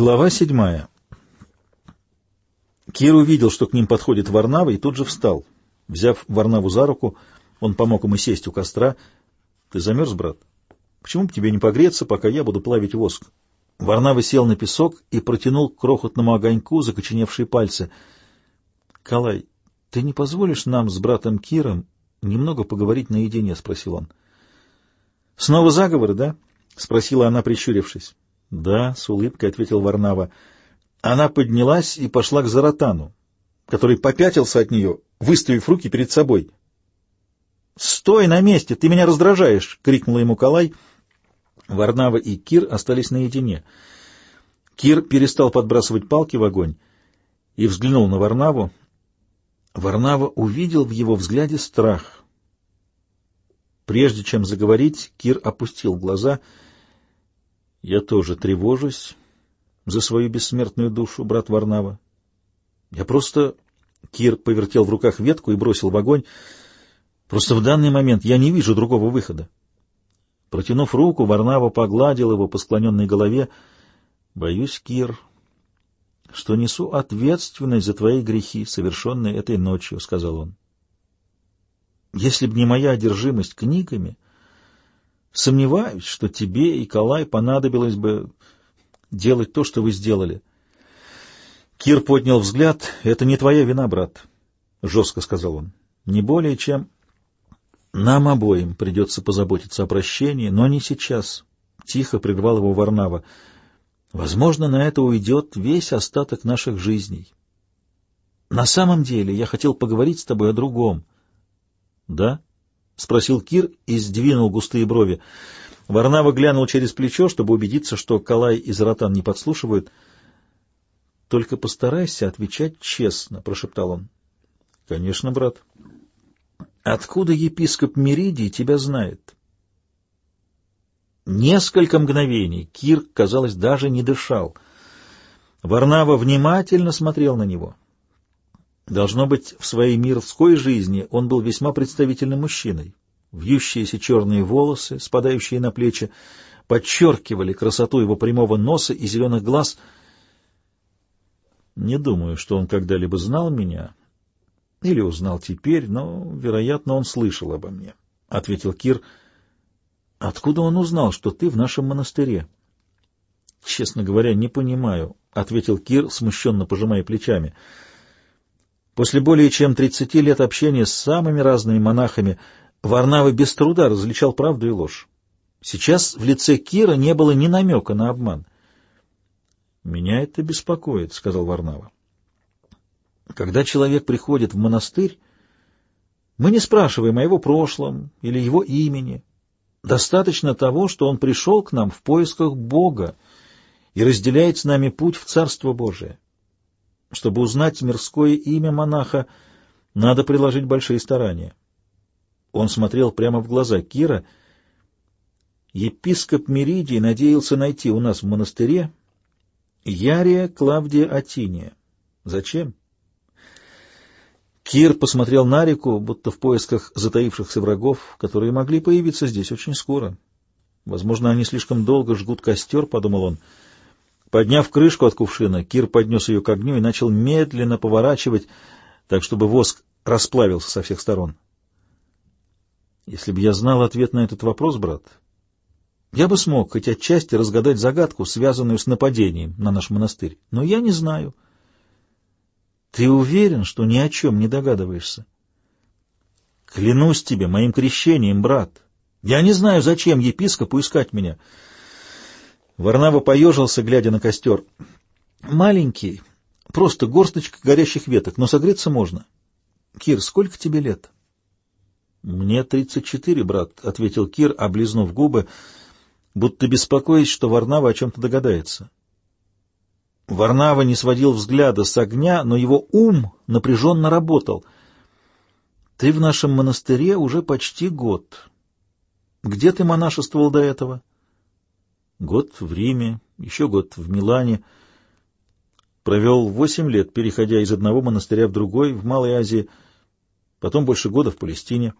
Глава седьмая. Кир увидел, что к ним подходит Варнава, и тут же встал. Взяв Варнаву за руку, он помог ему сесть у костра. — Ты замерз, брат? Почему бы тебе не погреться, пока я буду плавить воск? Варнава сел на песок и протянул к крохотному огоньку закоченевшие пальцы. — Калай, ты не позволишь нам с братом Киром немного поговорить наедине? — спросил он. — Снова заговоры, да? — спросила она, прищурившись. — Да, — с улыбкой ответил Варнава. Она поднялась и пошла к Заратану, который попятился от нее, выставив руки перед собой. — Стой на месте, ты меня раздражаешь! — крикнула ему Калай. Варнава и Кир остались наедине. Кир перестал подбрасывать палки в огонь и взглянул на Варнаву. Варнава увидел в его взгляде страх. Прежде чем заговорить, Кир опустил глаза — я тоже тревожусь за свою бессмертную душу, брат Варнава. Я просто... Кир повертел в руках ветку и бросил в огонь. Просто в данный момент я не вижу другого выхода. Протянув руку, Варнава погладил его по склоненной голове. Боюсь, Кир, что несу ответственность за твои грехи, совершенные этой ночью, — сказал он. Если б не моя одержимость книгами, Сомневаюсь, что тебе и Калай понадобилось бы делать то, что вы сделали. Кир поднял взгляд. — Это не твоя вина, брат, — жестко сказал он. — Не более чем... Нам обоим придется позаботиться о прощении, но не сейчас. Тихо прервал его Варнава. Возможно, на это уйдет весь остаток наших жизней. На самом деле я хотел поговорить с тобой о другом. — Да? — спросил Кир и сдвинул густые брови. Варнава глянул через плечо, чтобы убедиться, что Калай и Заратан не подслушивают. — Только постарайся отвечать честно, — прошептал он. — Конечно, брат. — Откуда епископ Меридий тебя знает? Несколько мгновений Кир, казалось, даже не дышал. Варнава внимательно смотрел на него. Должно быть, в своей мирской жизни он был весьма представительным мужчиной. Вьющиеся черные волосы, спадающие на плечи, подчеркивали красоту его прямого носа и зеленых глаз. Не думаю, что он когда-либо знал меня или узнал теперь, но, вероятно, он слышал обо мне, — ответил Кир. — Откуда он узнал, что ты в нашем монастыре? — Честно говоря, не понимаю, — ответил Кир, смущенно пожимая плечами. — После более чем тридцати лет общения с самыми разными монахами Варнава без труда различал правду и ложь. Сейчас в лице Кира не было ни намека на обман. «Меня это беспокоит», — сказал Варнава. «Когда человек приходит в монастырь, мы не спрашиваем о его прошлом или его имени. Достаточно того, что он пришел к нам в поисках Бога и разделяет с нами путь в Царство Божие. Чтобы узнать мирское имя монаха, надо приложить большие старания. Он смотрел прямо в глаза Кира. Епископ Меридий надеялся найти у нас в монастыре Ярия Клавдия Атиния. Зачем? Кир посмотрел на реку, будто в поисках затаившихся врагов, которые могли появиться здесь очень скоро. Возможно, они слишком долго жгут костер, — подумал он, — Подняв крышку от кувшина, Кир поднес ее к огню и начал медленно поворачивать, так чтобы воск расплавился со всех сторон. Если бы я знал ответ на этот вопрос, брат, я бы смог хоть отчасти разгадать загадку, связанную с нападением на наш монастырь. Но я не знаю. Ты уверен, что ни о чем не догадываешься? Клянусь тебе моим крещением, брат. Я не знаю, зачем епископу искать меня. Варнава поежился, глядя на костер. «Маленький, просто горсточка горящих веток, но согреться можно. Кир, сколько тебе лет?» «Мне тридцать четыре, брат», — ответил Кир, облизнув губы, будто беспокоясь, что Варнава о чем-то догадается. Варнава не сводил взгляда с огня, но его ум напряженно работал. «Ты в нашем монастыре уже почти год. Где ты монашествовал до этого?» Год в Риме, еще год в Милане. Провел восемь лет, переходя из одного монастыря в другой в Малой Азии, потом больше года в Палестине.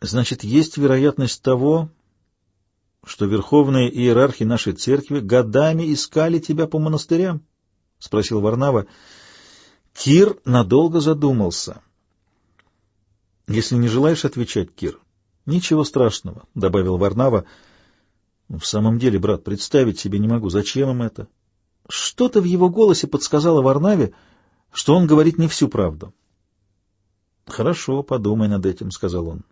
Значит, есть вероятность того, что верховные иерархи нашей церкви годами искали тебя по монастырям? — спросил Варнава. Кир надолго задумался. — Если не желаешь отвечать, Кир, ничего страшного, — добавил Варнава. — В самом деле, брат, представить себе не могу, зачем им это? Что-то в его голосе подсказало Варнаве, что он говорит не всю правду. — Хорошо, подумай над этим, — сказал он.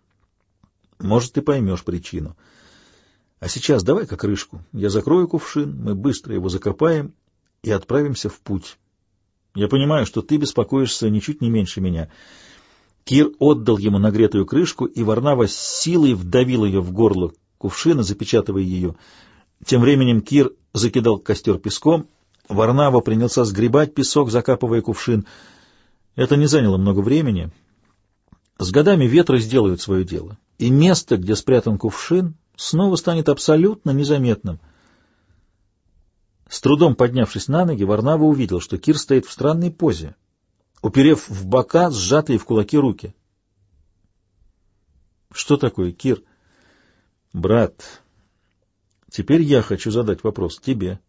— Может, ты поймешь причину. — а сейчас давай-ка крышку. Я закрою кувшин, мы быстро его закопаем и отправимся в путь. Я понимаю, что ты беспокоишься ничуть не меньше меня. Кир отдал ему нагретую крышку, и Варнава с силой вдавил ее в горло кувшина, запечатывая ее. Тем временем Кир закидал костер песком, Варнава принялся сгребать песок, закапывая кувшин. Это не заняло много времени. С годами ветры сделают свое дело, и место, где спрятан кувшин, снова станет абсолютно незаметным. С трудом поднявшись на ноги, Варнава увидел, что Кир стоит в странной позе, уперев в бока сжатые в кулаки руки. — Что такое, Кир? — Брат, теперь я хочу задать вопрос тебе.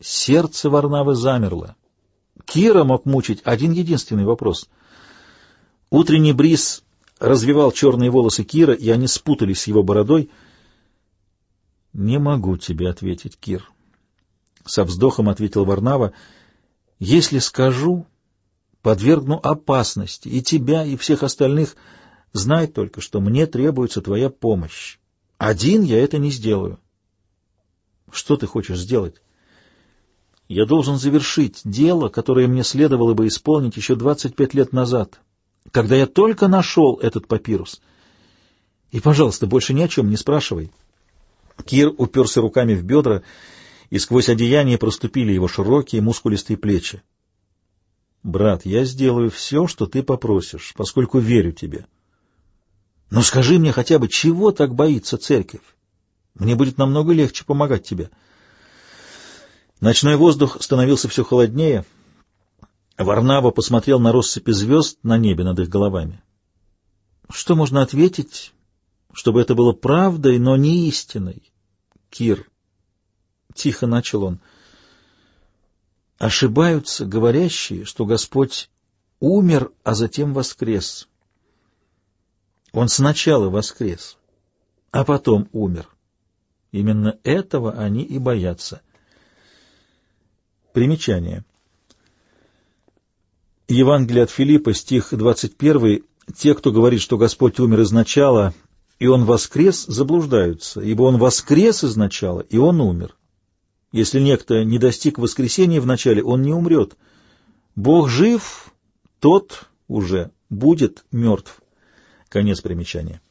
Сердце Варнавы замерло. Кира мог мучить один единственный вопрос. Утренний бриз развивал черные волосы Кира, и они спутались с его бородой — «Не могу тебе ответить, Кир», — со вздохом ответил Варнава. «Если скажу, подвергну опасности и тебя, и всех остальных. Знай только, что мне требуется твоя помощь. Один я это не сделаю». «Что ты хочешь сделать?» «Я должен завершить дело, которое мне следовало бы исполнить еще двадцать пять лет назад, когда я только нашел этот папирус. И, пожалуйста, больше ни о чем не спрашивай». Кир уперся руками в бедра, и сквозь одеяние проступили его широкие мускулистые плечи. «Брат, я сделаю все, что ты попросишь, поскольку верю тебе. Но скажи мне хотя бы, чего так боится церковь? Мне будет намного легче помогать тебе». Ночной воздух становился все холоднее. Варнава посмотрел на россыпи звезд на небе над их головами. Что можно ответить чтобы это было правдой, но не истиной. Кир, — тихо начал он, — ошибаются говорящие, что Господь умер, а затем воскрес. Он сначала воскрес, а потом умер. Именно этого они и боятся. Примечание. Евангелие от Филиппа, стих 21. Те, кто говорит, что Господь умер изначала, и он воскрес, заблуждаются, ибо он воскрес изначала, и он умер. Если некто не достиг воскресения вначале, он не умрет. Бог жив, тот уже будет мертв. Конец примечания.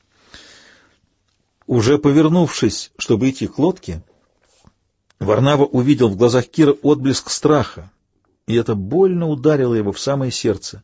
Уже повернувшись, чтобы идти к лодке, Варнава увидел в глазах Кира отблеск страха, и это больно ударило его в самое сердце.